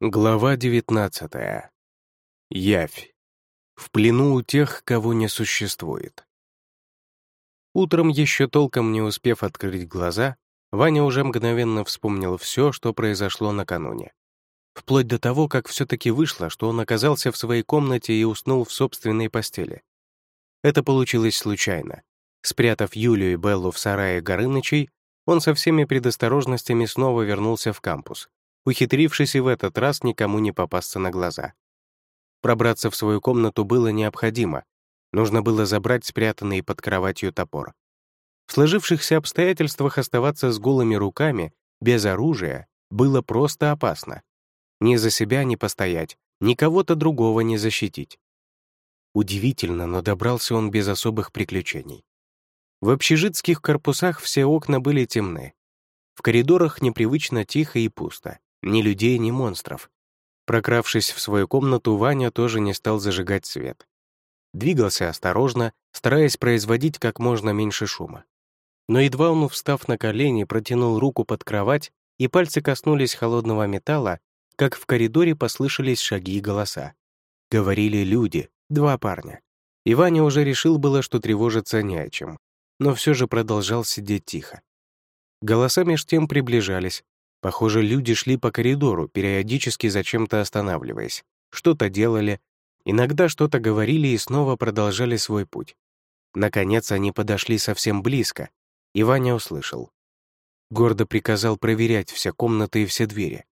Глава 19. Явь. В плену у тех, кого не существует. Утром, еще толком не успев открыть глаза, Ваня уже мгновенно вспомнил все, что произошло накануне. Вплоть до того, как все-таки вышло, что он оказался в своей комнате и уснул в собственной постели. Это получилось случайно. Спрятав Юлю и Беллу в сарае Горынычей, он со всеми предосторожностями снова вернулся в кампус, ухитрившись и в этот раз никому не попасться на глаза. Пробраться в свою комнату было необходимо. Нужно было забрать спрятанный под кроватью топор. В сложившихся обстоятельствах оставаться с голыми руками, без оружия, было просто опасно. Ни за себя не постоять, ни кого-то другого не защитить. Удивительно, но добрался он без особых приключений. В общежитских корпусах все окна были темны. В коридорах непривычно тихо и пусто. Ни людей, ни монстров. Прокравшись в свою комнату, Ваня тоже не стал зажигать свет. Двигался осторожно, стараясь производить как можно меньше шума. Но едва он, встав на колени, протянул руку под кровать, и пальцы коснулись холодного металла, как в коридоре послышались шаги и голоса. Говорили люди, два парня. И Ваня уже решил было, что тревожиться не о чем, но все же продолжал сидеть тихо. Голоса меж тем приближались, Похоже, люди шли по коридору, периодически зачем-то останавливаясь. Что-то делали, иногда что-то говорили и снова продолжали свой путь. Наконец они подошли совсем близко, и Ваня услышал. Гордо приказал проверять все комнаты и все двери.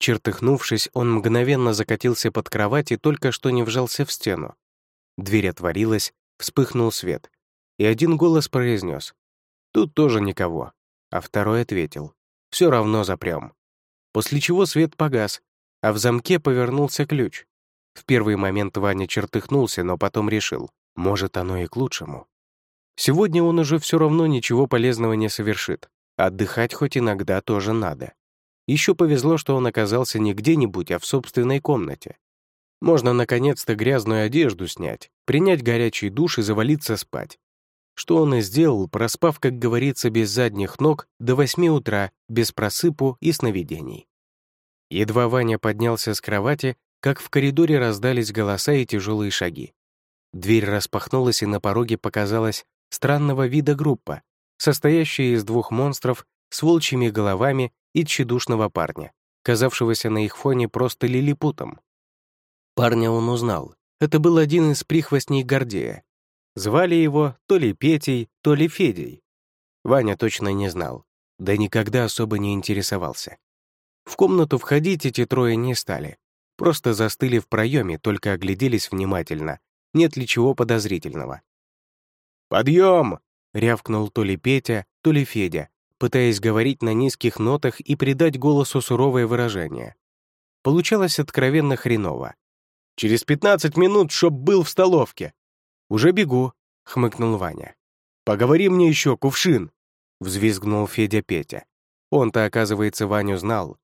Чертыхнувшись, он мгновенно закатился под кровать и только что не вжался в стену. Дверь отворилась, вспыхнул свет, и один голос произнес: «Тут тоже никого», а второй ответил все равно запрем. После чего свет погас, а в замке повернулся ключ. В первый момент Ваня чертыхнулся, но потом решил, может, оно и к лучшему. Сегодня он уже все равно ничего полезного не совершит. Отдыхать хоть иногда тоже надо. Еще повезло, что он оказался не где-нибудь, а в собственной комнате. Можно наконец-то грязную одежду снять, принять горячий душ и завалиться спать что он и сделал, проспав, как говорится, без задних ног до восьми утра, без просыпу и сновидений. Едва Ваня поднялся с кровати, как в коридоре раздались голоса и тяжелые шаги. Дверь распахнулась, и на пороге показалась странного вида группа, состоящая из двух монстров с волчьими головами и тщедушного парня, казавшегося на их фоне просто лилипутом. Парня он узнал. Это был один из прихвостней Гордея, Звали его то ли Петей, то ли Федей. Ваня точно не знал, да никогда особо не интересовался. В комнату входить эти трое не стали. Просто застыли в проеме, только огляделись внимательно. Нет ли чего подозрительного. «Подъем!» — рявкнул то ли Петя, то ли Федя, пытаясь говорить на низких нотах и придать голосу суровое выражение. Получалось откровенно хреново. «Через пятнадцать минут, чтоб был в столовке!» «Уже бегу», — хмыкнул Ваня. «Поговори мне еще, кувшин!» — взвизгнул Федя Петя. Он-то, оказывается, Ваню знал.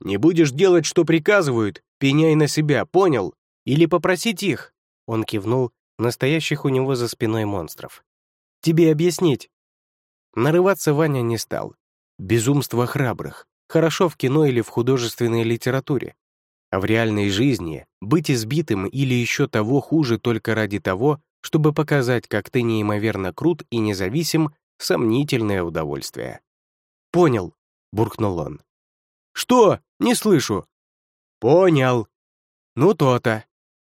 «Не будешь делать, что приказывают, пеняй на себя, понял? Или попросить их?» Он кивнул настоящих у него за спиной монстров. «Тебе объяснить?» Нарываться Ваня не стал. Безумство храбрых. Хорошо в кино или в художественной литературе. А в реальной жизни быть избитым или еще того хуже только ради того, чтобы показать, как ты неимоверно крут и независим, сомнительное удовольствие. «Понял», — буркнул он. «Что? Не слышу». «Понял». «Ну, то-то.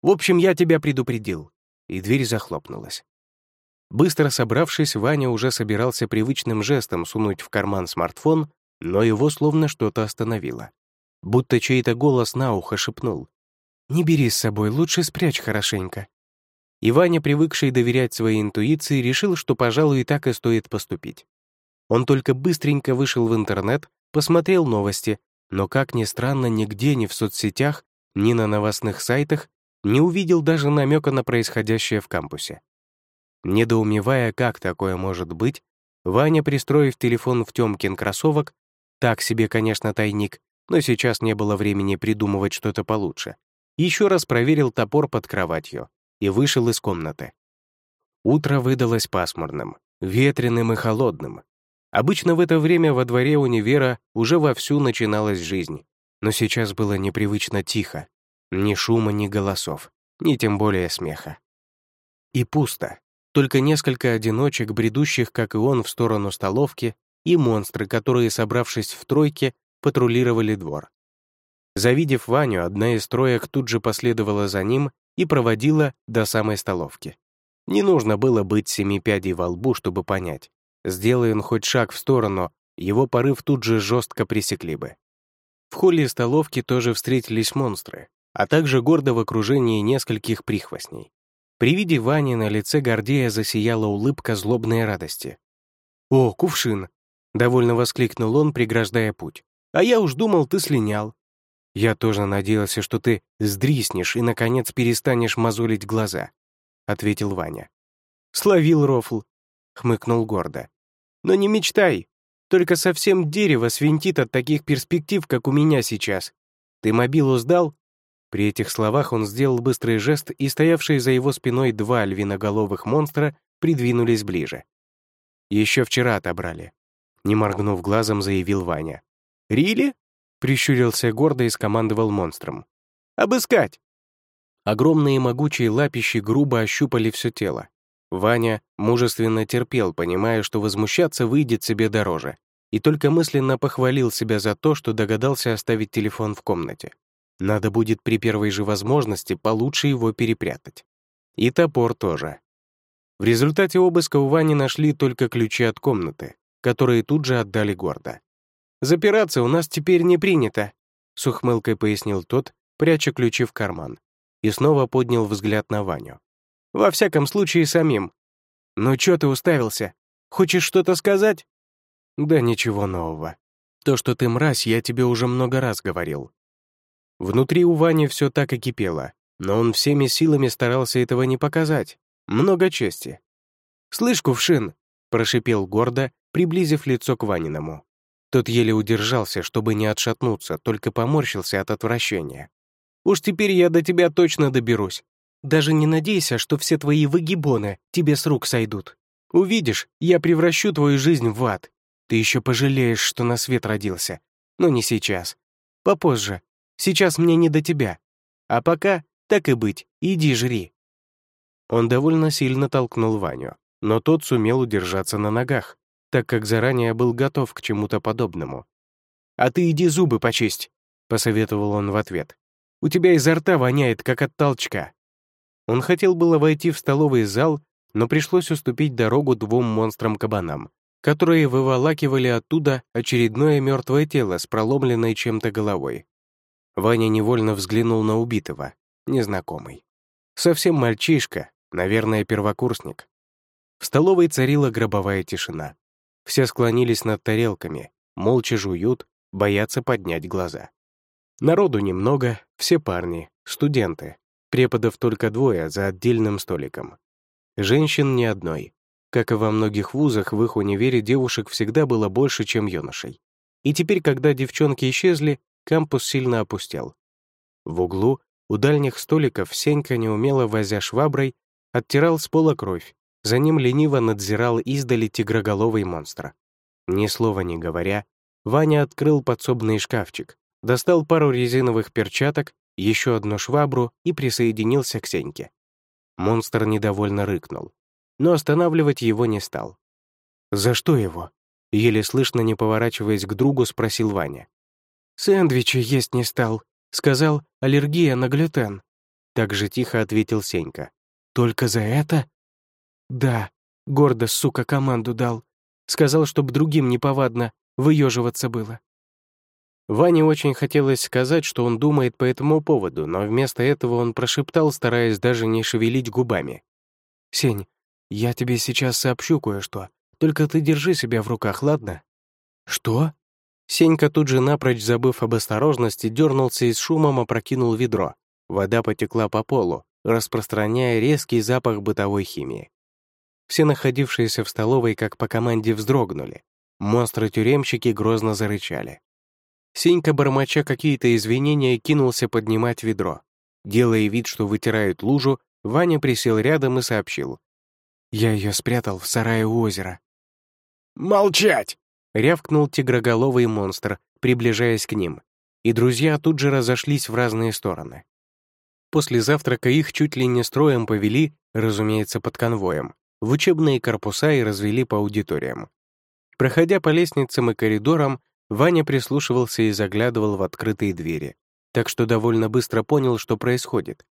В общем, я тебя предупредил». И дверь захлопнулась. Быстро собравшись, Ваня уже собирался привычным жестом сунуть в карман смартфон, но его словно что-то остановило. Будто чей-то голос на ухо шепнул. «Не бери с собой, лучше спрячь хорошенько». И Ваня, привыкший доверять своей интуиции, решил, что, пожалуй, и так и стоит поступить. Он только быстренько вышел в интернет, посмотрел новости, но, как ни странно, нигде ни в соцсетях, ни на новостных сайтах не увидел даже намека на происходящее в кампусе. Недоумевая, как такое может быть, Ваня, пристроив телефон в Тёмкин кроссовок, так себе, конечно, тайник, но сейчас не было времени придумывать что-то получше, еще раз проверил топор под кроватью и вышел из комнаты. Утро выдалось пасмурным, ветреным и холодным. Обычно в это время во дворе универа уже вовсю начиналась жизнь. но сейчас было непривычно тихо. Ни шума, ни голосов, ни тем более смеха. И пусто. Только несколько одиночек, бредущих, как и он, в сторону столовки, и монстры, которые, собравшись в тройке, патрулировали двор. Завидев Ваню, одна из троек тут же последовала за ним и проводила до самой столовки. Не нужно было быть семи пядей во лбу, чтобы понять. Сделай он хоть шаг в сторону, его порыв тут же жестко пресекли бы. В холле столовки тоже встретились монстры, а также гордо в окружении нескольких прихвостней. При виде Вани на лице Гордея засияла улыбка злобной радости. «О, кувшин!» — довольно воскликнул он, преграждая путь. «А я уж думал, ты слинял. Я тоже надеялся, что ты сдриснешь и, наконец, перестанешь мозолить глаза», — ответил Ваня. «Словил рофл», — хмыкнул гордо. «Но не мечтай, только совсем дерево свинтит от таких перспектив, как у меня сейчас. Ты мобилу сдал?» При этих словах он сделал быстрый жест, и стоявшие за его спиной два львиноголовых монстра придвинулись ближе. «Еще вчера отобрали», — не моргнув глазом, заявил Ваня. «Рили?» — прищурился гордо и скомандовал монстром. «Обыскать!» Огромные могучие лапищи грубо ощупали все тело, Ваня мужественно терпел, понимая, что возмущаться выйдет себе дороже, и только мысленно похвалил себя за то, что догадался оставить телефон в комнате. Надо будет при первой же возможности получше его перепрятать. И топор тоже. В результате обыска у Вани нашли только ключи от комнаты, которые тут же отдали гордо. «Запираться у нас теперь не принято», — с ухмылкой пояснил тот, пряча ключи в карман, и снова поднял взгляд на Ваню. Во всяком случае, самим. Ну чё ты уставился? Хочешь что-то сказать? Да ничего нового. То, что ты мразь, я тебе уже много раз говорил. Внутри у Вани все так и кипело, но он всеми силами старался этого не показать. Много чести. «Слышь, кувшин!» — прошипел гордо, приблизив лицо к Ваниному. Тот еле удержался, чтобы не отшатнуться, только поморщился от отвращения. «Уж теперь я до тебя точно доберусь. Даже не надейся, что все твои выгибоны тебе с рук сойдут. Увидишь, я превращу твою жизнь в ад. Ты еще пожалеешь, что на свет родился. Но не сейчас. Попозже. Сейчас мне не до тебя. А пока, так и быть, иди жри». Он довольно сильно толкнул Ваню, но тот сумел удержаться на ногах, так как заранее был готов к чему-то подобному. «А ты иди зубы почисть», — посоветовал он в ответ. «У тебя изо рта воняет, как от толчка». Он хотел было войти в столовый зал, но пришлось уступить дорогу двум монстрам-кабанам, которые выволакивали оттуда очередное мертвое тело с проломленной чем-то головой. Ваня невольно взглянул на убитого, незнакомый. Совсем мальчишка, наверное, первокурсник. В столовой царила гробовая тишина. Все склонились над тарелками, молча жуют, боятся поднять глаза. Народу немного, все парни, студенты, Преподов только двое за отдельным столиком. Женщин ни одной. Как и во многих вузах, в их универе девушек всегда было больше, чем юношей. И теперь, когда девчонки исчезли, кампус сильно опустел. В углу, у дальних столиков, Сенька, неумело возя шваброй, оттирал с пола кровь, за ним лениво надзирал издали тигроголовый монстр. Ни слова не говоря, Ваня открыл подсобный шкафчик, достал пару резиновых перчаток еще одну швабру и присоединился к Сеньке. Монстр недовольно рыкнул, но останавливать его не стал. «За что его?» — еле слышно, не поворачиваясь к другу, спросил Ваня. «Сэндвичи есть не стал», — сказал, аллергия на глютен. Так же тихо ответил Сенька. «Только за это?» «Да», — гордо, сука, команду дал. Сказал, чтоб другим неповадно выеживаться было. Ване очень хотелось сказать, что он думает по этому поводу, но вместо этого он прошептал, стараясь даже не шевелить губами. «Сень, я тебе сейчас сообщу кое-что, только ты держи себя в руках, ладно?» «Что?» Сенька тут же, напрочь забыв об осторожности, дернулся и с шумом опрокинул ведро. Вода потекла по полу, распространяя резкий запах бытовой химии. Все находившиеся в столовой как по команде вздрогнули. Монстры-тюремщики грозно зарычали. Сенька, бормоча какие-то извинения, кинулся поднимать ведро. Делая вид, что вытирает лужу, Ваня присел рядом и сообщил. «Я ее спрятал в сарае у озера». «Молчать!» — рявкнул тигроголовый монстр, приближаясь к ним. и друзья тут же разошлись в разные стороны. После завтрака их чуть ли не строем повели, разумеется, под конвоем, в учебные корпуса и развели по аудиториям. Проходя по лестницам и коридорам, Ваня прислушивался и заглядывал в открытые двери, так что довольно быстро понял, что происходит.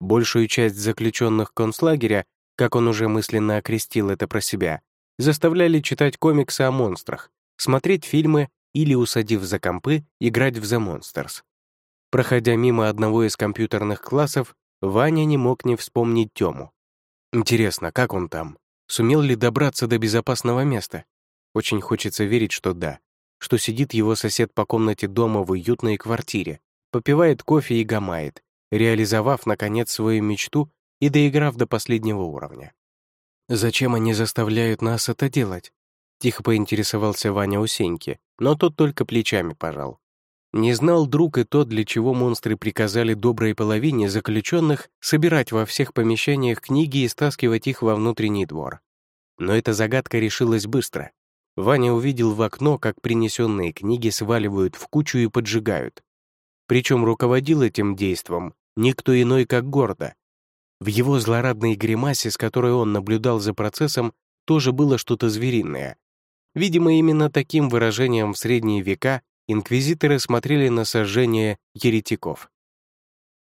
Большую часть заключенных концлагеря, как он уже мысленно окрестил это про себя, заставляли читать комиксы о монстрах, смотреть фильмы или, усадив за компы, играть в The Monsters. Проходя мимо одного из компьютерных классов, Ваня не мог не вспомнить Тему. Интересно, как он там? Сумел ли добраться до безопасного места? Очень хочется верить, что да что сидит его сосед по комнате дома в уютной квартире, попивает кофе и гамает, реализовав, наконец, свою мечту и доиграв до последнего уровня. «Зачем они заставляют нас это делать?» Тихо поинтересовался Ваня у Сеньки, но тот только плечами пожал. Не знал друг и тот, для чего монстры приказали доброй половине заключенных собирать во всех помещениях книги и стаскивать их во внутренний двор. Но эта загадка решилась быстро. Ваня увидел в окно, как принесенные книги сваливают в кучу и поджигают. Причем руководил этим действом никто иной, как Гордо. В его злорадной гримасе, с которой он наблюдал за процессом, тоже было что-то звериное. Видимо, именно таким выражением в средние века инквизиторы смотрели на сожжение еретиков.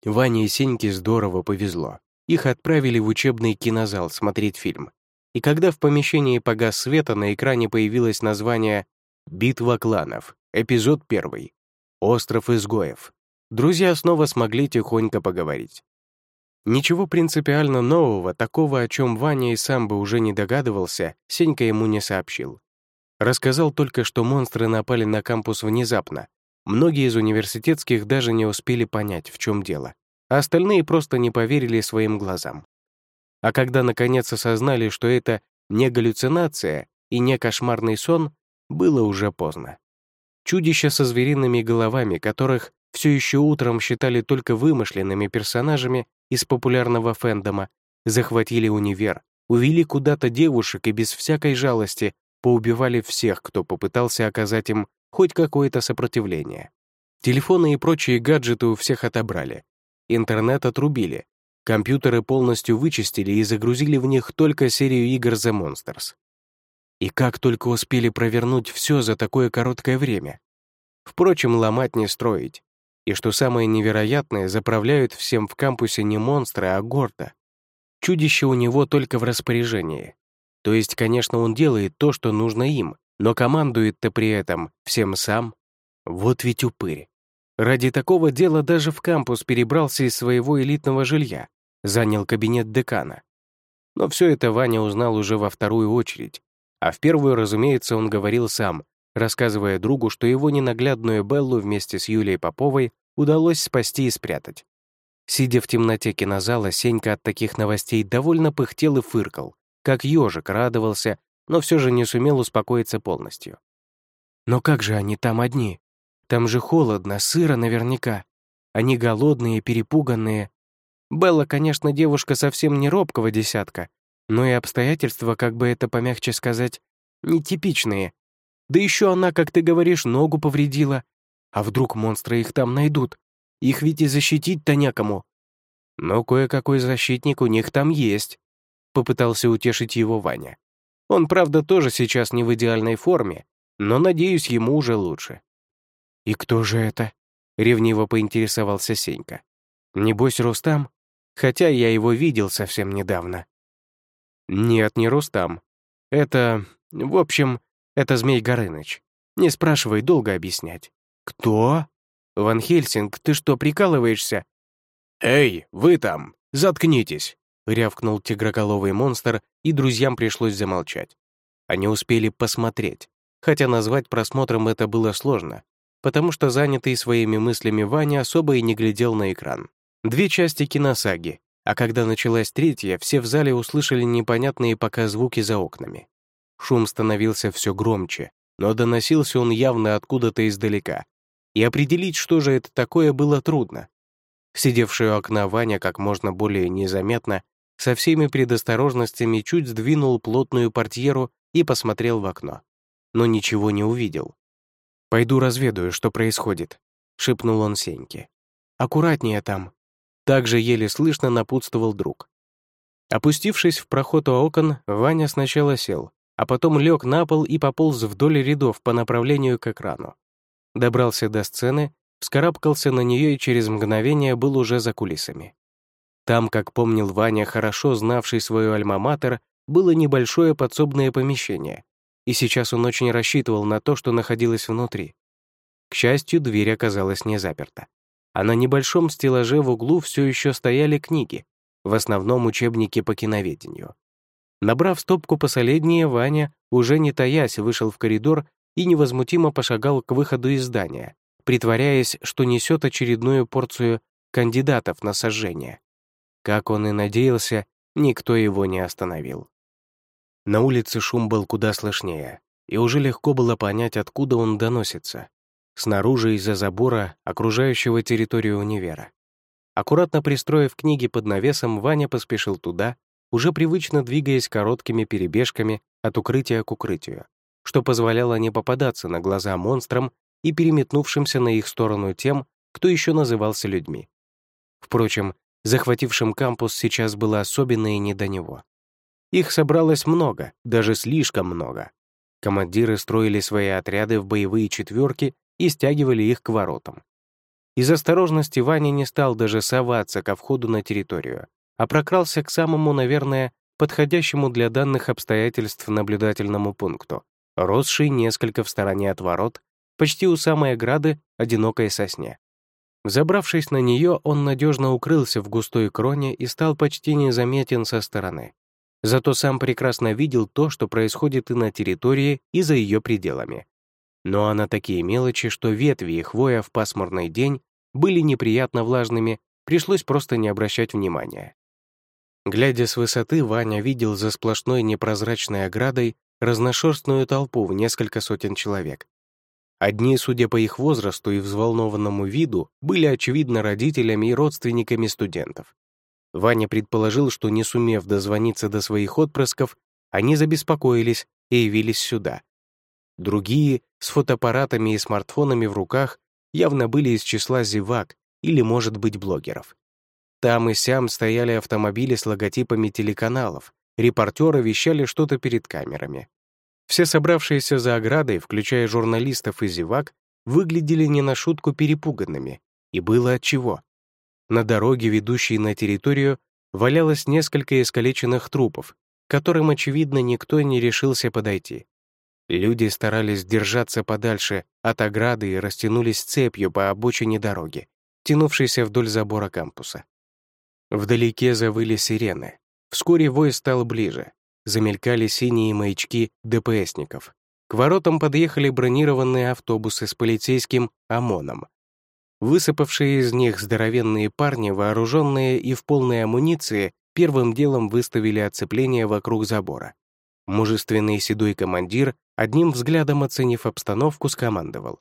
Ване и Сеньке здорово повезло. Их отправили в учебный кинозал смотреть фильм. И когда в помещении погас света, на экране появилось название «Битва кланов», эпизод первый, «Остров изгоев», друзья снова смогли тихонько поговорить. Ничего принципиально нового, такого, о чем Ваня и сам бы уже не догадывался, Сенька ему не сообщил. Рассказал только, что монстры напали на кампус внезапно. Многие из университетских даже не успели понять, в чем дело, а остальные просто не поверили своим глазам. А когда наконец осознали, что это не галлюцинация и не кошмарный сон, было уже поздно. Чудища со звериными головами, которых все еще утром считали только вымышленными персонажами из популярного фэндома, захватили универ, увели куда-то девушек и без всякой жалости поубивали всех, кто попытался оказать им хоть какое-то сопротивление. Телефоны и прочие гаджеты у всех отобрали. Интернет отрубили, Компьютеры полностью вычистили и загрузили в них только серию игр The Monsters. И как только успели провернуть все за такое короткое время. Впрочем, ломать не строить. И что самое невероятное, заправляют всем в кампусе не монстры, а гордо. Чудище у него только в распоряжении. То есть, конечно, он делает то, что нужно им, но командует-то при этом всем сам. Вот ведь упырь. Ради такого дела даже в кампус перебрался из своего элитного жилья, занял кабинет декана. Но все это Ваня узнал уже во вторую очередь, а в первую, разумеется, он говорил сам, рассказывая другу, что его ненаглядную Беллу вместе с Юлией Поповой удалось спасти и спрятать. Сидя в темноте кинозала, Сенька от таких новостей довольно пыхтел и фыркал, как ежик радовался, но все же не сумел успокоиться полностью. «Но как же они там одни?» Там же холодно, сыро наверняка. Они голодные, перепуганные. Белла, конечно, девушка совсем не робкого десятка, но и обстоятельства, как бы это помягче сказать, нетипичные. Да еще она, как ты говоришь, ногу повредила. А вдруг монстры их там найдут? Их ведь и защитить-то некому. Но кое-какой защитник у них там есть. Попытался утешить его Ваня. Он, правда, тоже сейчас не в идеальной форме, но, надеюсь, ему уже лучше. «И кто же это?» — ревниво поинтересовался Сенька. «Небось, Рустам? Хотя я его видел совсем недавно». «Нет, не Рустам. Это... В общем, это Змей Горыныч. Не спрашивай, долго объяснять». «Кто?» «Ван Хельсинг, ты что, прикалываешься?» «Эй, вы там, заткнитесь!» — рявкнул тигроголовый монстр, и друзьям пришлось замолчать. Они успели посмотреть, хотя назвать просмотром это было сложно потому что занятый своими мыслями Ваня особо и не глядел на экран. Две части киносаги, а когда началась третья, все в зале услышали непонятные пока звуки за окнами. Шум становился все громче, но доносился он явно откуда-то издалека, и определить, что же это такое, было трудно. Сидевший у окна Ваня как можно более незаметно, со всеми предосторожностями чуть сдвинул плотную портьеру и посмотрел в окно. Но ничего не увидел. «Пойду разведаю, что происходит», — шепнул он Сеньке. «Аккуратнее там!» Также еле слышно напутствовал друг. Опустившись в проход у окон, Ваня сначала сел, а потом лег на пол и пополз вдоль рядов по направлению к экрану. Добрался до сцены, вскарабкался на нее и через мгновение был уже за кулисами. Там, как помнил Ваня, хорошо знавший свою альма-матер, было небольшое подсобное помещение, и сейчас он очень рассчитывал на то, что находилось внутри. К счастью, дверь оказалась не заперта. А на небольшом стеллаже в углу все еще стояли книги, в основном учебники по киноведению. Набрав стопку посолиднее, Ваня, уже не таясь, вышел в коридор и невозмутимо пошагал к выходу из здания, притворяясь, что несет очередную порцию кандидатов на сожжение. Как он и надеялся, никто его не остановил. На улице шум был куда слышнее, и уже легко было понять, откуда он доносится. Снаружи из-за забора, окружающего территорию универа. Аккуратно пристроив книги под навесом, Ваня поспешил туда, уже привычно двигаясь короткими перебежками от укрытия к укрытию, что позволяло не попадаться на глаза монстрам и переметнувшимся на их сторону тем, кто еще назывался людьми. Впрочем, захватившим кампус сейчас было особенно и не до него. Их собралось много, даже слишком много. Командиры строили свои отряды в боевые четверки и стягивали их к воротам. Из осторожности Ваня не стал даже соваться ко входу на территорию, а прокрался к самому, наверное, подходящему для данных обстоятельств наблюдательному пункту, росший несколько в стороне от ворот, почти у самой ограды одинокой сосне. Забравшись на нее, он надежно укрылся в густой кроне и стал почти незаметен со стороны. Зато сам прекрасно видел то, что происходит и на территории, и за ее пределами. Но а на такие мелочи, что ветви и хвоя в пасмурный день были неприятно влажными, пришлось просто не обращать внимания. Глядя с высоты, Ваня видел за сплошной непрозрачной оградой разношерстную толпу в несколько сотен человек. Одни, судя по их возрасту и взволнованному виду, были, очевидно, родителями и родственниками студентов. Ваня предположил, что, не сумев дозвониться до своих отпрысков, они забеспокоились и явились сюда. Другие, с фотоаппаратами и смартфонами в руках, явно были из числа зевак или, может быть, блогеров. Там и сям стояли автомобили с логотипами телеканалов, репортеры вещали что-то перед камерами. Все собравшиеся за оградой, включая журналистов и зевак, выглядели не на шутку перепуганными, и было отчего. На дороге, ведущей на территорию, валялось несколько искалеченных трупов, к которым, очевидно, никто не решился подойти. Люди старались держаться подальше от ограды и растянулись цепью по обочине дороги, тянувшейся вдоль забора кампуса. Вдалеке завыли сирены. Вскоре вой стал ближе. Замелькали синие маячки ДПСников. К воротам подъехали бронированные автобусы с полицейским ОМОНом, Высыпавшие из них здоровенные парни, вооруженные и в полной амуниции, первым делом выставили оцепление вокруг забора. Мужественный седой командир, одним взглядом оценив обстановку, скомандовал.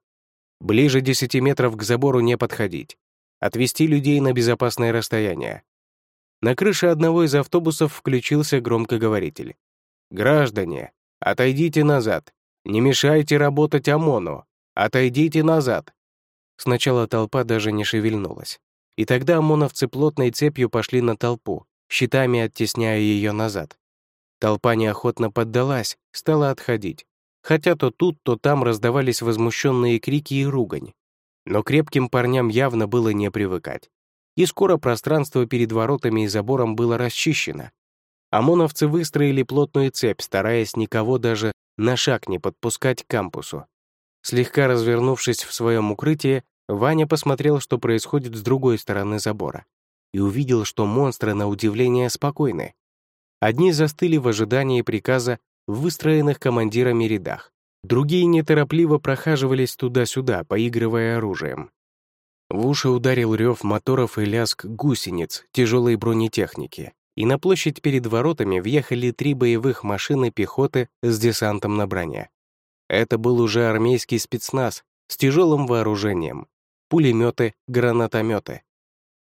«Ближе десяти метров к забору не подходить. Отвести людей на безопасное расстояние». На крыше одного из автобусов включился громкоговоритель. «Граждане, отойдите назад. Не мешайте работать ОМОНу. Отойдите назад. Сначала толпа даже не шевельнулась. И тогда ОМОНовцы плотной цепью пошли на толпу, щитами оттесняя ее назад. Толпа неохотно поддалась, стала отходить. Хотя то тут, то там раздавались возмущенные крики и ругань. Но крепким парням явно было не привыкать. И скоро пространство перед воротами и забором было расчищено. ОМОНовцы выстроили плотную цепь, стараясь никого даже на шаг не подпускать к кампусу. Слегка развернувшись в своем укрытии, Ваня посмотрел, что происходит с другой стороны забора, и увидел, что монстры, на удивление, спокойны. Одни застыли в ожидании приказа в выстроенных командирами рядах, другие неторопливо прохаживались туда-сюда, поигрывая оружием. В уши ударил рев моторов и лязг гусениц тяжелой бронетехники, и на площадь перед воротами въехали три боевых машины пехоты с десантом на броне. Это был уже армейский спецназ с тяжелым вооружением, пулеметы, гранатометы.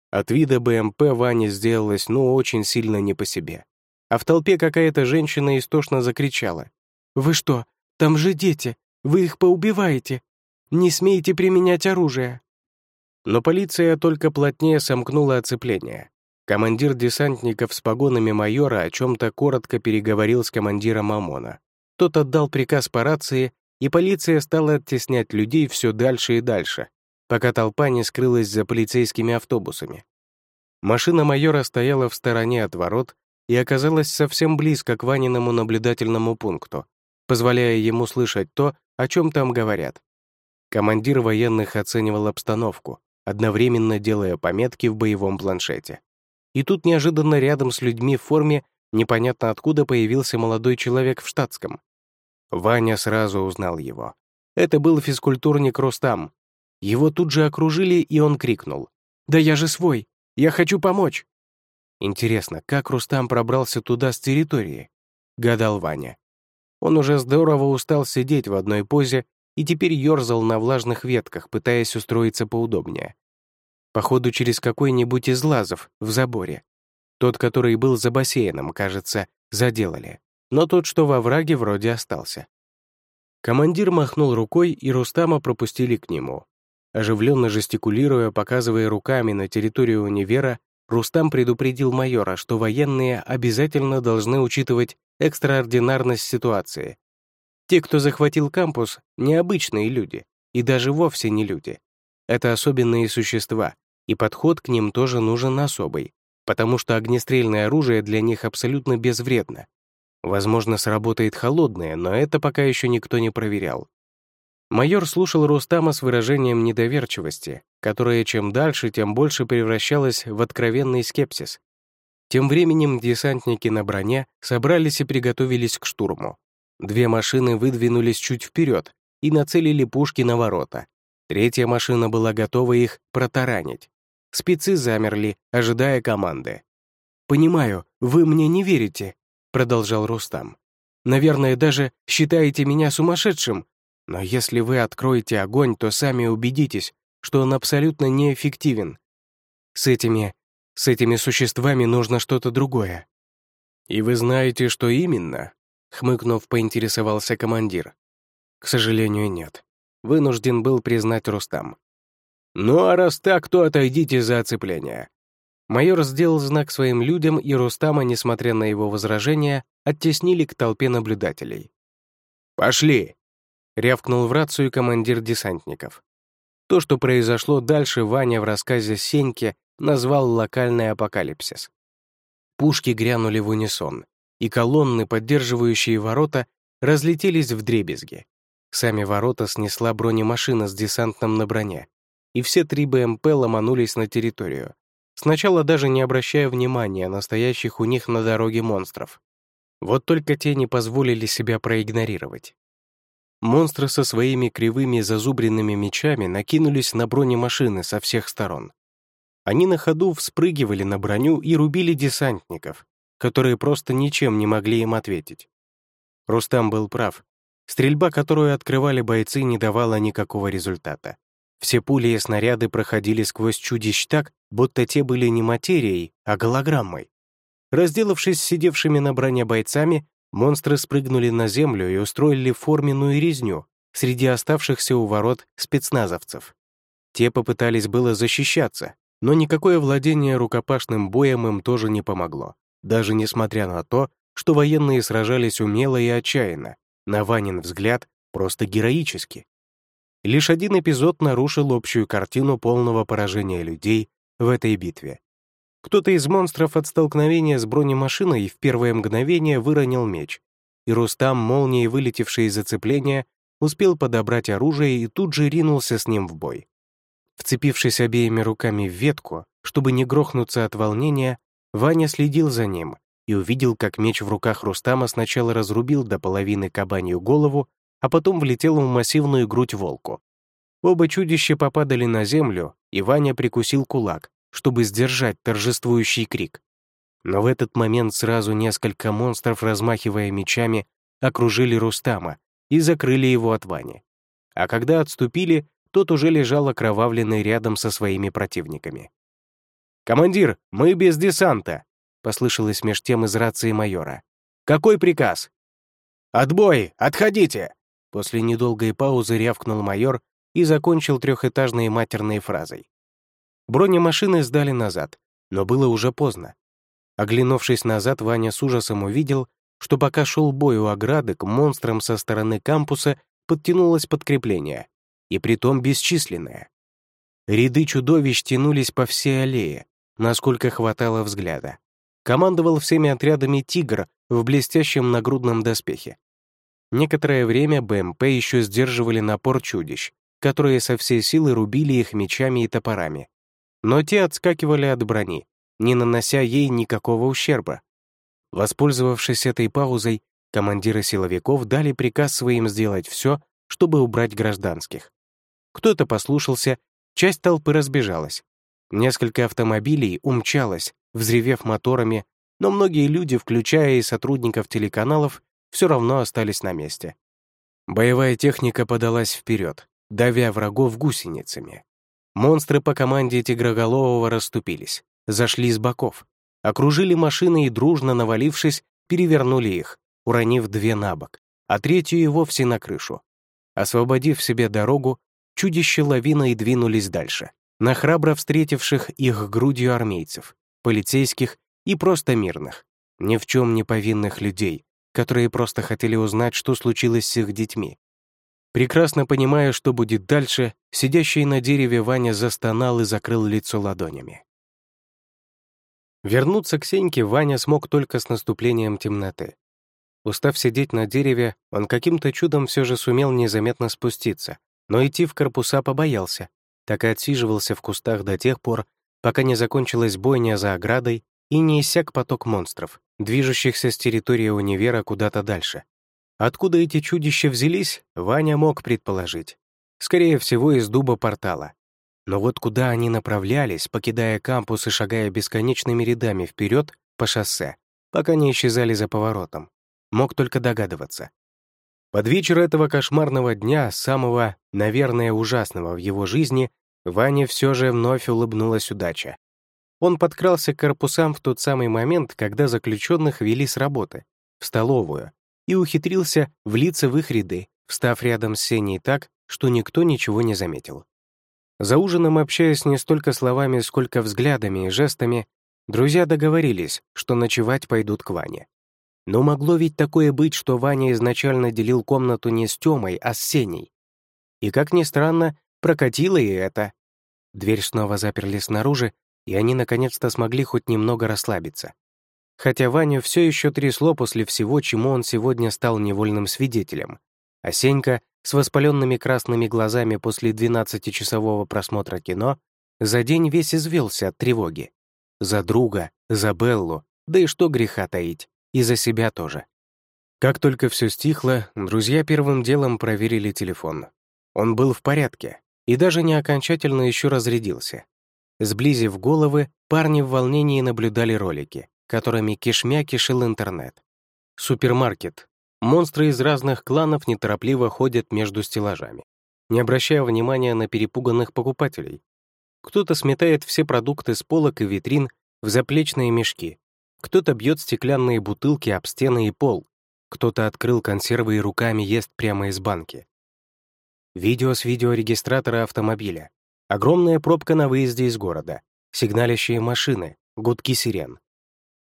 От вида БМП Ване сделалось ну очень сильно не по себе. А в толпе какая-то женщина истошно закричала. «Вы что, там же дети! Вы их поубиваете! Не смейте применять оружие!» Но полиция только плотнее сомкнула оцепление. Командир десантников с погонами майора о чем-то коротко переговорил с командиром ОМОНа. Тот отдал приказ по рации, и полиция стала оттеснять людей все дальше и дальше, пока толпа не скрылась за полицейскими автобусами. Машина майора стояла в стороне от ворот и оказалась совсем близко к Ваниному наблюдательному пункту, позволяя ему слышать то, о чем там говорят. Командир военных оценивал обстановку, одновременно делая пометки в боевом планшете. И тут неожиданно рядом с людьми в форме непонятно откуда появился молодой человек в штатском. Ваня сразу узнал его. Это был физкультурник Рустам. Его тут же окружили, и он крикнул. «Да я же свой! Я хочу помочь!» Интересно, как Рустам пробрался туда с территории? Гадал Ваня. Он уже здорово устал сидеть в одной позе и теперь ерзал на влажных ветках, пытаясь устроиться поудобнее. Походу, через какой-нибудь из лазов в заборе. Тот, который был за бассейном, кажется, заделали. Но тот, что во враге, вроде остался. Командир махнул рукой, и Рустама пропустили к нему. Оживленно жестикулируя, показывая руками на территорию универа, Рустам предупредил майора, что военные обязательно должны учитывать экстраординарность ситуации. Те, кто захватил кампус, необычные люди, и даже вовсе не люди. Это особенные существа, и подход к ним тоже нужен особый, потому что огнестрельное оружие для них абсолютно безвредно. Возможно, сработает холодное, но это пока еще никто не проверял. Майор слушал Рустама с выражением недоверчивости, которое чем дальше, тем больше превращалось в откровенный скепсис. Тем временем десантники на броне собрались и приготовились к штурму. Две машины выдвинулись чуть вперед и нацелили пушки на ворота. Третья машина была готова их протаранить. Спецы замерли, ожидая команды. «Понимаю, вы мне не верите», — продолжал Рустам. «Наверное, даже считаете меня сумасшедшим, но если вы откроете огонь, то сами убедитесь, что он абсолютно неэффективен. С этими... с этими существами нужно что-то другое». «И вы знаете, что именно?» — хмыкнув, поинтересовался командир. «К сожалению, нет. Вынужден был признать Рустам. «Ну а раз так, то отойдите за оцепление». Майор сделал знак своим людям, и Рустама, несмотря на его возражения, оттеснили к толпе наблюдателей. «Пошли!» — рявкнул в рацию командир десантников. То, что произошло дальше, Ваня в рассказе Сеньки назвал локальный апокалипсис. Пушки грянули в унисон, и колонны, поддерживающие ворота, разлетелись в дребезги. Сами ворота снесла бронемашина с десантом на броне, и все три БМП ломанулись на территорию, сначала даже не обращая внимания на стоящих у них на дороге монстров. Вот только те не позволили себя проигнорировать. Монстры со своими кривыми зазубренными мечами накинулись на бронемашины со всех сторон. Они на ходу вспрыгивали на броню и рубили десантников, которые просто ничем не могли им ответить. Рустам был прав. Стрельба, которую открывали бойцы, не давала никакого результата. Все пули и снаряды проходили сквозь чудищ так, будто те были не материей, а голограммой. Разделавшись с сидевшими на броне бойцами, монстры спрыгнули на землю и устроили форменную резню среди оставшихся у ворот спецназовцев. Те попытались было защищаться, но никакое владение рукопашным боем им тоже не помогло, даже несмотря на то, что военные сражались умело и отчаянно, на Ванин взгляд, просто героически. Лишь один эпизод нарушил общую картину полного поражения людей в этой битве. Кто-то из монстров от столкновения с бронемашиной в первое мгновение выронил меч, и Рустам, молнией вылетевший из зацепления, успел подобрать оружие и тут же ринулся с ним в бой. Вцепившись обеими руками в ветку, чтобы не грохнуться от волнения, Ваня следил за ним и увидел, как меч в руках Рустама сначала разрубил до половины кабанью голову, а потом влетел в массивную грудь волку. Оба чудища попадали на землю, и Ваня прикусил кулак, чтобы сдержать торжествующий крик. Но в этот момент сразу несколько монстров, размахивая мечами, окружили Рустама и закрыли его от Вани. А когда отступили, тот уже лежал окровавленный рядом со своими противниками. «Командир, мы без десанта!» — послышалось меж тем из рации майора. «Какой приказ?» «Отбой! Отходите!» После недолгой паузы рявкнул майор и закончил трехэтажной матерной фразой. Бронемашины сдали назад, но было уже поздно. Оглянувшись назад, Ваня с ужасом увидел, что пока шел бой у ограды, к монстрам со стороны кампуса подтянулось подкрепление, и притом бесчисленное. Ряды чудовищ тянулись по всей аллее, насколько хватало взгляда. Командовал всеми отрядами «Тигр» в блестящем нагрудном доспехе. Некоторое время БМП еще сдерживали напор чудищ, которые со всей силы рубили их мечами и топорами. Но те отскакивали от брони, не нанося ей никакого ущерба. Воспользовавшись этой паузой, командиры силовиков дали приказ своим сделать все, чтобы убрать гражданских. Кто-то послушался, часть толпы разбежалась. Несколько автомобилей умчалось, взревев моторами, но многие люди, включая и сотрудников телеканалов, все равно остались на месте. Боевая техника подалась вперед, давя врагов гусеницами. Монстры по команде Тигроголового расступились, зашли с боков, окружили машины и, дружно навалившись, перевернули их, уронив две на бок, а третью и вовсе на крышу. Освободив себе дорогу, чудище лавиной двинулись дальше, на храбро встретивших их грудью армейцев, полицейских и просто мирных, ни в чем не повинных людей, которые просто хотели узнать, что случилось с их детьми. Прекрасно понимая, что будет дальше, сидящий на дереве Ваня застонал и закрыл лицо ладонями. Вернуться к Сеньке Ваня смог только с наступлением темноты. Устав сидеть на дереве, он каким-то чудом все же сумел незаметно спуститься, но идти в корпуса побоялся, так и отсиживался в кустах до тех пор, пока не закончилась бойня за оградой и не иссяк поток монстров, движущихся с территории универа куда-то дальше. Откуда эти чудища взялись, Ваня мог предположить. Скорее всего, из дуба портала. Но вот куда они направлялись, покидая кампус и шагая бесконечными рядами вперед по шоссе, пока не исчезали за поворотом, мог только догадываться. Под вечер этого кошмарного дня, самого, наверное, ужасного в его жизни, Ване все же вновь улыбнулась удача. Он подкрался к корпусам в тот самый момент, когда заключенных вели с работы, в столовую, и ухитрился влиться в их ряды, встав рядом с Сеней так, что никто ничего не заметил. За ужином, общаясь не столько словами, сколько взглядами и жестами, друзья договорились, что ночевать пойдут к Ване. Но могло ведь такое быть, что Ваня изначально делил комнату не с Тёмой, а с Сеней. И, как ни странно, прокатило и это. Дверь снова заперли снаружи, и они наконец-то смогли хоть немного расслабиться. Хотя Ваню все еще трясло после всего, чему он сегодня стал невольным свидетелем. А Сенька с воспаленными красными глазами после 12-часового просмотра кино за день весь извелся от тревоги. За друга, за Беллу, да и что греха таить, и за себя тоже. Как только все стихло, друзья первым делом проверили телефон. Он был в порядке и даже не окончательно еще разрядился. Сблизив головы, парни в волнении наблюдали ролики, которыми кишмя кишил интернет. Супермаркет, Монстры из разных кланов неторопливо ходят между стеллажами, не обращая внимания на перепуганных покупателей. Кто-то сметает все продукты с полок и витрин в заплечные мешки, кто-то бьет стеклянные бутылки об стены и пол, кто-то открыл консервы и руками ест прямо из банки. Видео с видеорегистратора автомобиля. Огромная пробка на выезде из города, сигналящие машины, гудки сирен.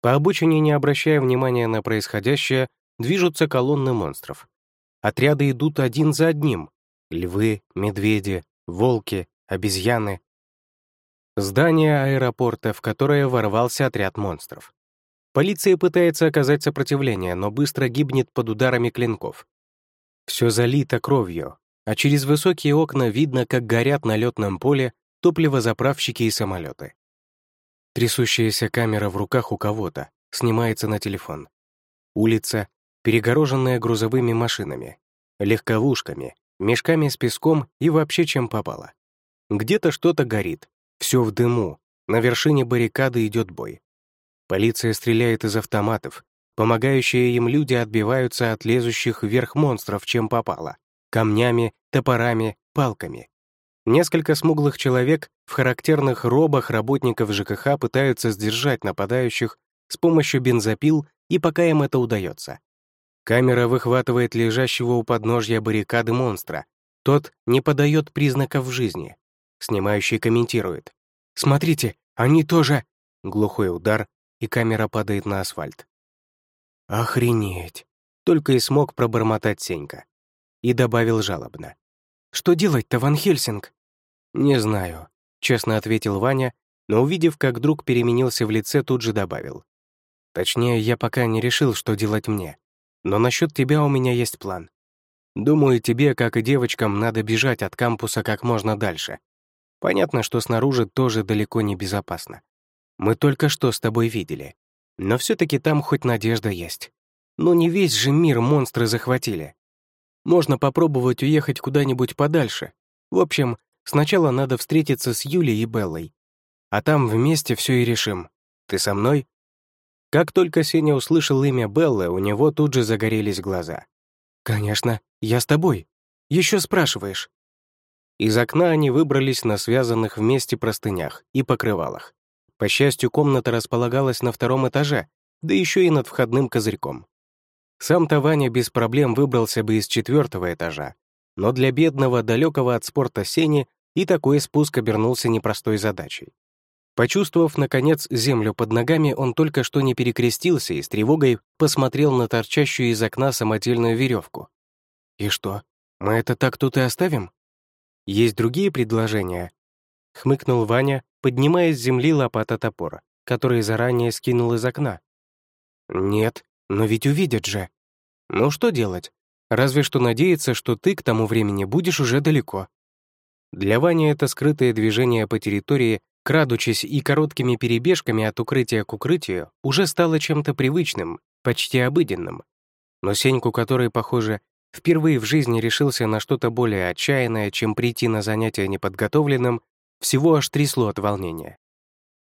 По обочине, не обращая внимания на происходящее, движутся колонны монстров. Отряды идут один за одним. Львы, медведи, волки, обезьяны. Здание аэропорта, в которое ворвался отряд монстров. Полиция пытается оказать сопротивление, но быстро гибнет под ударами клинков. Все залито кровью, а через высокие окна видно, как горят на летном поле топливозаправщики и самолеты. Трясущаяся камера в руках у кого-то снимается на телефон. Улица, перегороженная грузовыми машинами, легковушками, мешками с песком и вообще чем попало. Где-то что-то горит, все в дыму, на вершине баррикады идет бой. Полиция стреляет из автоматов, помогающие им люди отбиваются от лезущих вверх монстров, чем попало, камнями, топорами, палками. Несколько смуглых человек в характерных робах работников ЖКХ пытаются сдержать нападающих с помощью бензопил, и пока им это удается. Камера выхватывает лежащего у подножья баррикады монстра. Тот не подает признаков жизни. Снимающий комментирует. Смотрите, они тоже...» Глухой удар, и камера падает на асфальт. «Охренеть!» — только и смог пробормотать Сенька. И добавил жалобно. «Что делать-то, Ван Хельсинг?» «Не знаю», — честно ответил Ваня, но увидев, как друг переменился в лице, тут же добавил. «Точнее, я пока не решил, что делать мне. Но насчет тебя у меня есть план. Думаю, тебе, как и девочкам, надо бежать от кампуса как можно дальше. Понятно, что снаружи тоже далеко не безопасно. Мы только что с тобой видели. Но все таки там хоть надежда есть. Но не весь же мир монстры захватили. Можно попробовать уехать куда-нибудь подальше. В общем, сначала надо встретиться с Юлей и Беллой. А там вместе все и решим. Ты со мной?» Как только Сеня услышал имя Беллы, у него тут же загорелись глаза. «Конечно, я с тобой. Еще спрашиваешь». Из окна они выбрались на связанных вместе простынях и покрывалах. По счастью, комната располагалась на втором этаже, да еще и над входным козырьком. Сам-то Ваня без проблем выбрался бы из четвертого этажа, но для бедного, далекого от спорта Сени и такой спуск обернулся непростой задачей. Почувствовав, наконец, землю под ногами, он только что не перекрестился и с тревогой посмотрел на торчащую из окна самодельную веревку. «И что, мы это так тут и оставим?» «Есть другие предложения?» — хмыкнул Ваня, поднимая с земли лопата топора, который заранее скинул из окна. «Нет, но ведь увидят же. Ну что делать? Разве что надеяться, что ты к тому времени будешь уже далеко». Для Вани это скрытое движение по территории, крадучись и короткими перебежками от укрытия к укрытию, уже стало чем-то привычным, почти обыденным. Но Сеньку, который, похоже, впервые в жизни решился на что-то более отчаянное, чем прийти на занятия неподготовленным, всего аж трясло от волнения.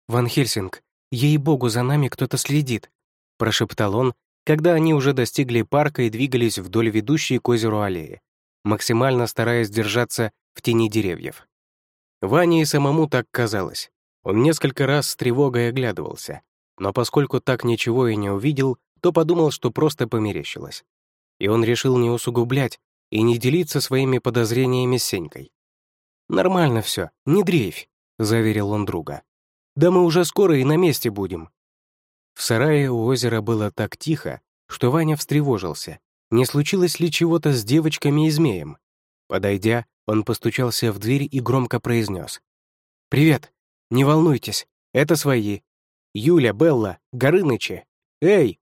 «Ван Хельсинг, ей-богу, за нами кто-то следит», прошептал он, когда они уже достигли парка и двигались вдоль ведущей к озеру аллеи, максимально стараясь держаться в тени деревьев. Ване и самому так казалось. Он несколько раз с тревогой оглядывался, но поскольку так ничего и не увидел, то подумал, что просто померещилось. И он решил не усугублять и не делиться своими подозрениями с Сенькой. «Нормально все, не дрейфь», — заверил он друга. «Да мы уже скоро и на месте будем». В сарае у озера было так тихо, что Ваня встревожился, не случилось ли чего-то с девочками и змеем. Подойдя, он постучался в дверь и громко произнес. «Привет! Не волнуйтесь, это свои. Юля, Белла, Горынычи. Эй!»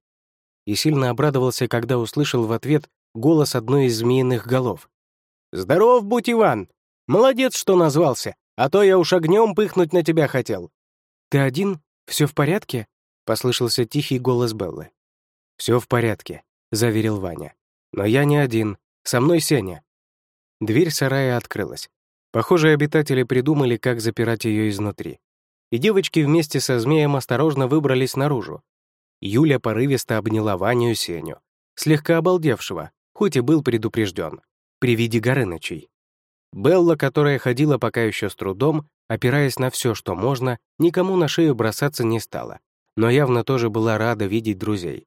И сильно обрадовался, когда услышал в ответ голос одной из змеиных голов. «Здоров будь, Иван! Молодец, что назвался, а то я уж огнем пыхнуть на тебя хотел». «Ты один? Все в порядке?» — послышался тихий голос Беллы. Все в порядке», — заверил Ваня. «Но я не один. Со мной Сеня». Дверь сарая открылась. Похоже, обитатели придумали, как запирать ее изнутри. И девочки вместе со змеем осторожно выбрались наружу. Юля порывисто обняла Ваню и Сеню, слегка обалдевшего, хоть и был предупрежден, при виде Горынычей. Белла, которая ходила пока еще с трудом, опираясь на все, что можно, никому на шею бросаться не стала, но явно тоже была рада видеть друзей.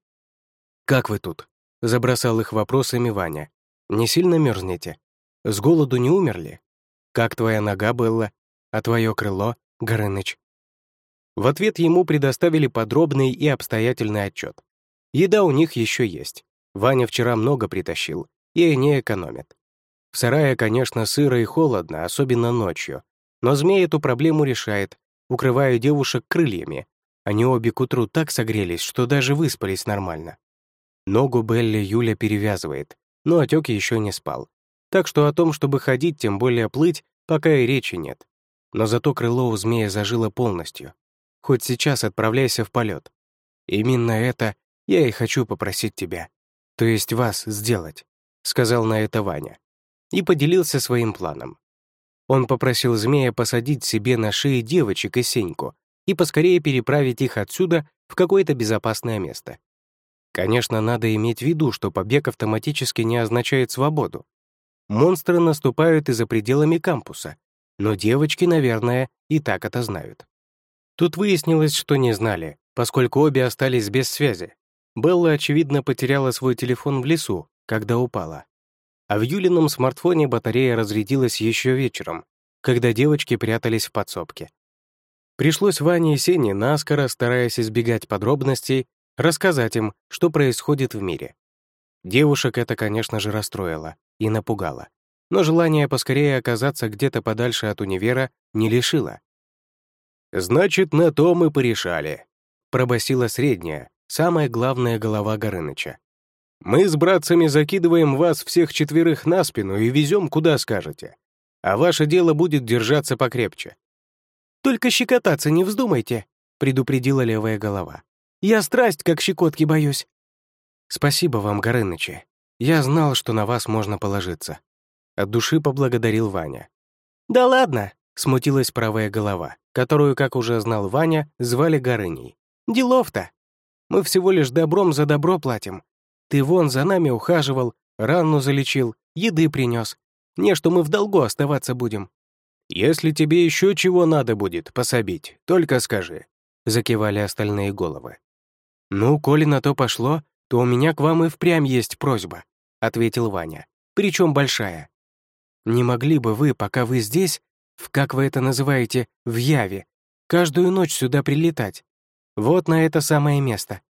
«Как вы тут?» — забросал их вопросами Ваня. «Не сильно мерзнете? С голоду не умерли? Как твоя нога, Белла? А твое крыло, Горыныч?» В ответ ему предоставили подробный и обстоятельный отчет. Еда у них еще есть. Ваня вчера много притащил, и они экономят. В сарае, конечно, сыро и холодно, особенно ночью. Но змей эту проблему решает, укрывая девушек крыльями. Они обе к утру так согрелись, что даже выспались нормально. Ногу Белли Юля перевязывает, но отек еще не спал. Так что о том, чтобы ходить, тем более плыть, пока и речи нет. Но зато крыло у змея зажило полностью. Хоть сейчас отправляйся в полет. Именно это я и хочу попросить тебя. То есть вас сделать, сказал на это Ваня и поделился своим планом. Он попросил змея посадить себе на шее девочек и Сеньку и поскорее переправить их отсюда в какое-то безопасное место. Конечно, надо иметь в виду, что побег автоматически не означает свободу. Монстры наступают и за пределами кампуса, но девочки, наверное, и так это знают. Тут выяснилось, что не знали, поскольку обе остались без связи. Белла, очевидно, потеряла свой телефон в лесу, когда упала а в Юлином смартфоне батарея разрядилась еще вечером, когда девочки прятались в подсобке. Пришлось Ване и Сене наскоро, стараясь избегать подробностей, рассказать им, что происходит в мире. Девушек это, конечно же, расстроило и напугало, но желание поскорее оказаться где-то подальше от универа не лишило. «Значит, на то мы порешали», — пробасила средняя, самая главная голова Горыныча. «Мы с братцами закидываем вас всех четверых на спину и везем, куда скажете. А ваше дело будет держаться покрепче». «Только щекотаться не вздумайте», — предупредила левая голова. «Я страсть, как щекотки боюсь». «Спасибо вам, Горынычи. Я знал, что на вас можно положиться». От души поблагодарил Ваня. «Да ладно», — смутилась правая голова которую, как уже знал Ваня, звали Горыней. «Делов-то! Мы всего лишь добром за добро платим. Ты вон за нами ухаживал, рану залечил, еды принес. Не, что мы в долгу оставаться будем». «Если тебе еще чего надо будет пособить, только скажи», — закивали остальные головы. «Ну, коли на то пошло, то у меня к вам и впрямь есть просьба», — ответил Ваня. «Причем большая. Не могли бы вы, пока вы здесь, в, как вы это называете, в Яве, каждую ночь сюда прилетать. Вот на это самое место.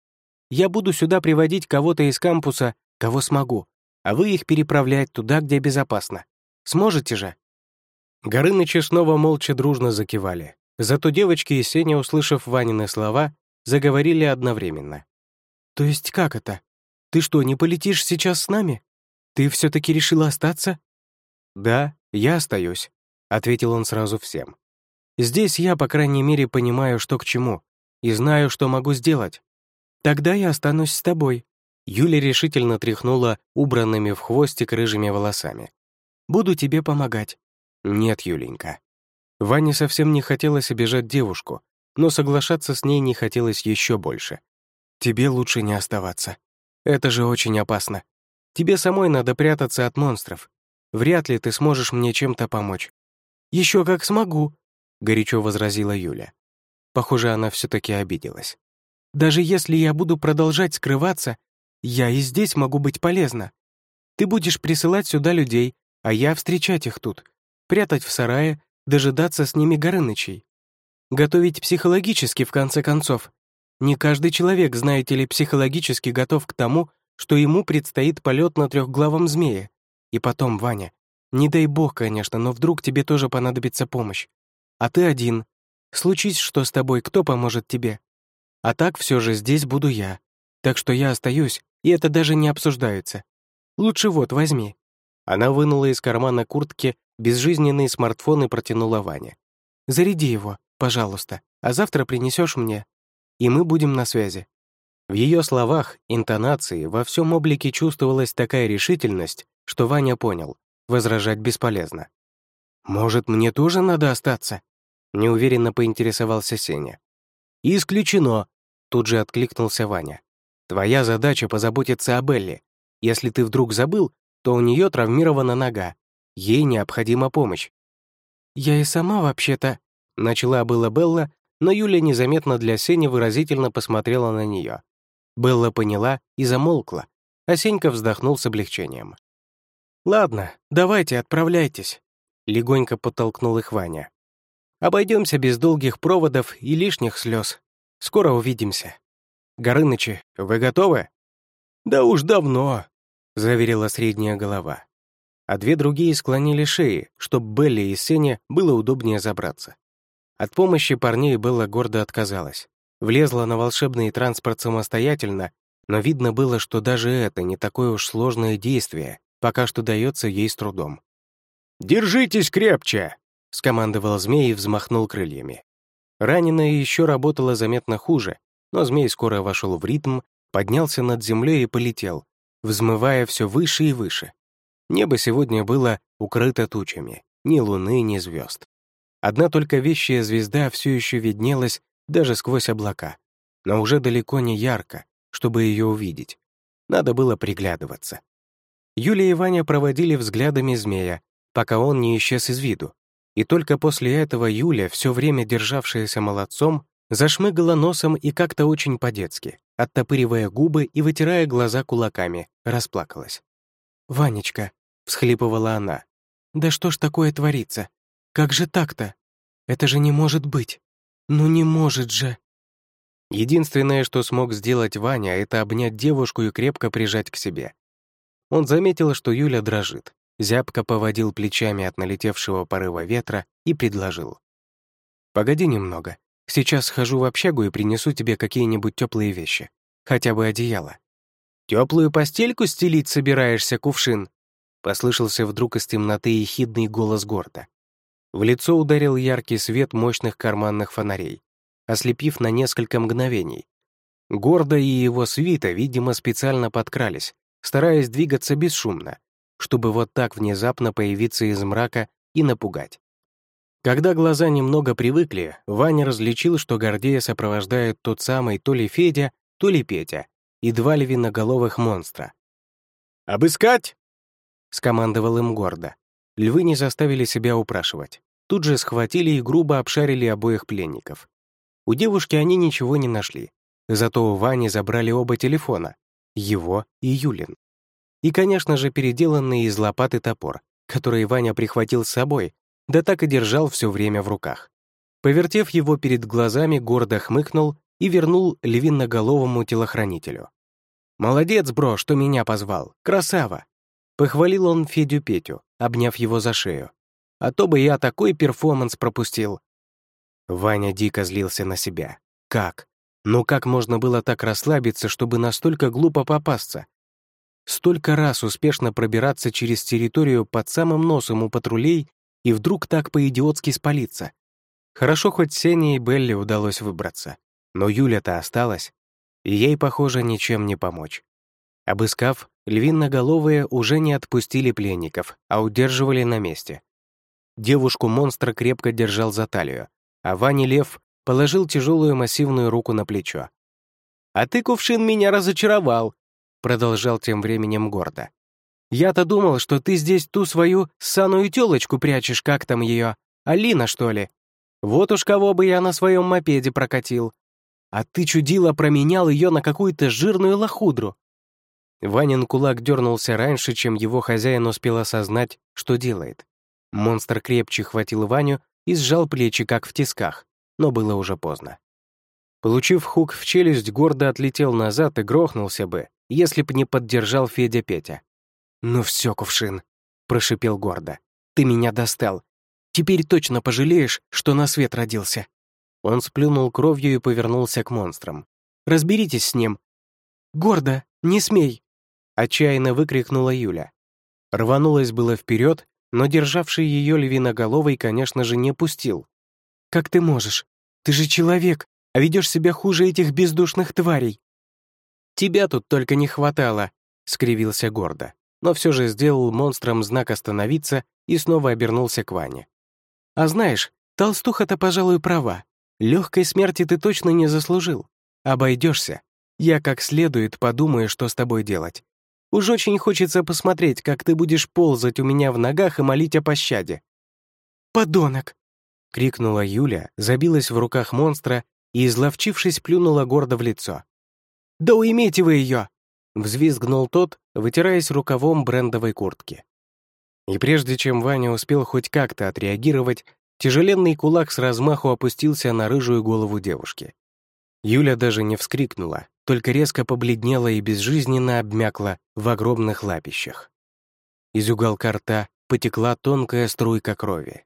Я буду сюда приводить кого-то из кампуса, кого смогу, а вы их переправлять туда, где безопасно. Сможете же?» Горынычи снова молча дружно закивали. Зато девочки и Сеня, услышав Ванины слова, заговорили одновременно. «То есть как это? Ты что, не полетишь сейчас с нами? Ты все таки решила остаться?» «Да, я остаюсь ответил он сразу всем. «Здесь я, по крайней мере, понимаю, что к чему, и знаю, что могу сделать. Тогда я останусь с тобой». Юля решительно тряхнула убранными в хвостик рыжими волосами. «Буду тебе помогать». «Нет, Юленька». Ване совсем не хотелось обижать девушку, но соглашаться с ней не хотелось еще больше. «Тебе лучше не оставаться. Это же очень опасно. Тебе самой надо прятаться от монстров. Вряд ли ты сможешь мне чем-то помочь. Еще как смогу», — горячо возразила Юля. Похоже, она все таки обиделась. «Даже если я буду продолжать скрываться, я и здесь могу быть полезна. Ты будешь присылать сюда людей, а я встречать их тут, прятать в сарае, дожидаться с ними Горынычей. Готовить психологически, в конце концов. Не каждый человек, знаете ли, психологически готов к тому, что ему предстоит полет на трехглавом змее. И потом, Ваня, не дай бог, конечно, но вдруг тебе тоже понадобится помощь. А ты один. Случись, что с тобой, кто поможет тебе? А так все же здесь буду я. Так что я остаюсь, и это даже не обсуждается. Лучше вот, возьми». Она вынула из кармана куртки безжизненный смартфон и протянула Ване. «Заряди его, пожалуйста, а завтра принесешь мне, и мы будем на связи». В ее словах, интонации, во всем облике чувствовалась такая решительность, что Ваня понял, Возражать бесполезно. «Может, мне тоже надо остаться?» Неуверенно поинтересовался Сеня. «Исключено!» Тут же откликнулся Ваня. «Твоя задача позаботиться о Белле. Если ты вдруг забыл, то у нее травмирована нога. Ей необходима помощь». «Я и сама вообще-то...» Начала была Белла, но Юля незаметно для Сени выразительно посмотрела на нее. Белла поняла и замолкла, а Сенька вздохнул с облегчением. «Ладно, давайте, отправляйтесь», — легонько подтолкнул их Ваня. «Обойдемся без долгих проводов и лишних слез. Скоро увидимся». «Горынычи, вы готовы?» «Да уж давно», — заверила средняя голова. А две другие склонили шеи, чтобы Белли и Сене было удобнее забраться. От помощи парней Белла гордо отказалась. Влезла на волшебный транспорт самостоятельно, но видно было, что даже это не такое уж сложное действие, пока что дается ей с трудом. «Держитесь крепче!» — скомандовал змей и взмахнул крыльями. Раненая еще работала заметно хуже, но змей скоро вошел в ритм, поднялся над землей и полетел, взмывая все выше и выше. Небо сегодня было укрыто тучами, ни луны, ни звезд. Одна только вещая звезда все еще виднелась даже сквозь облака, но уже далеко не ярко, чтобы ее увидеть. Надо было приглядываться. Юлия и Ваня проводили взглядами змея, пока он не исчез из виду. И только после этого Юля, все время державшаяся молодцом, зашмыгала носом и как-то очень по-детски, оттопыривая губы и вытирая глаза кулаками, расплакалась. «Ванечка», — всхлипывала она, — «да что ж такое творится? Как же так-то? Это же не может быть. Ну не может же. Единственное, что смог сделать Ваня, это обнять девушку и крепко прижать к себе. Он заметил, что Юля дрожит, зябко поводил плечами от налетевшего порыва ветра и предложил. «Погоди немного. Сейчас схожу в общагу и принесу тебе какие-нибудь теплые вещи. Хотя бы одеяло». «Теплую постельку стелить собираешься, кувшин?» Послышался вдруг из темноты ехидный голос горда. В лицо ударил яркий свет мощных карманных фонарей, ослепив на несколько мгновений. Гордо и его свита, видимо, специально подкрались, стараясь двигаться бесшумно, чтобы вот так внезапно появиться из мрака и напугать. Когда глаза немного привыкли, Ваня различил, что Гордея сопровождает тот самый то ли Федя, то ли Петя и два львиноголовых монстра. «Обыскать!» — скомандовал им гордо. Львы не заставили себя упрашивать. Тут же схватили и грубо обшарили обоих пленников. У девушки они ничего не нашли. Зато у Вани забрали оба телефона, его и Юлин. И, конечно же, переделанный из лопаты топор, который Ваня прихватил с собой, да так и держал все время в руках. Повертев его перед глазами, гордо хмыкнул и вернул львиноголовому телохранителю. «Молодец, бро, что меня позвал. Красава!» Похвалил он Федю Петю, обняв его за шею. «А то бы я такой перформанс пропустил». Ваня дико злился на себя. «Как? Ну как можно было так расслабиться, чтобы настолько глупо попасться? Столько раз успешно пробираться через территорию под самым носом у патрулей и вдруг так по-идиотски спалиться. Хорошо, хоть Сене и Белли удалось выбраться. Но Юля-то осталась, и ей, похоже, ничем не помочь. Обыскав, львиноголовые уже не отпустили пленников, а удерживали на месте. Девушку монстра крепко держал за талию, а Ваня Лев положил тяжелую массивную руку на плечо. «А ты, кувшин, меня разочаровал», продолжал тем временем гордо. «Я-то думал, что ты здесь ту свою ссаную тёлочку прячешь, как там ее, Алина, что ли? Вот уж кого бы я на своем мопеде прокатил. А ты чудило променял ее на какую-то жирную лохудру». Ванин кулак дернулся раньше, чем его хозяин успел осознать, что делает. Монстр крепче хватил Ваню и сжал плечи, как в тисках, но было уже поздно. Получив хук в челюсть, гордо отлетел назад и грохнулся бы, если б не поддержал Федя Петя. «Ну все, кувшин», — прошипел гордо. «Ты меня достал. Теперь точно пожалеешь, что на свет родился». Он сплюнул кровью и повернулся к монстрам. «Разберитесь с ним». «Гордо, не смей!» Отчаянно выкрикнула Юля. Рванулась было вперед, но державший ее львиноголовый, конечно же, не пустил. «Как ты можешь? Ты же человек, а ведешь себя хуже этих бездушных тварей. «Тебя тут только не хватало», — скривился гордо, но все же сделал монстром знак остановиться и снова обернулся к Ване. «А знаешь, толстуха-то, пожалуй, права. Легкой смерти ты точно не заслужил. Обойдешься. Я как следует подумаю, что с тобой делать. Уж очень хочется посмотреть, как ты будешь ползать у меня в ногах и молить о пощаде». «Подонок!» — крикнула Юля, забилась в руках монстра и, изловчившись, плюнула гордо в лицо. «Да уймите вы ее!» — взвизгнул тот, вытираясь рукавом брендовой куртки. И прежде чем Ваня успел хоть как-то отреагировать, тяжеленный кулак с размаху опустился на рыжую голову девушки. Юля даже не вскрикнула, только резко побледнела и безжизненно обмякла в огромных лапищах. Из уголка рта потекла тонкая струйка крови.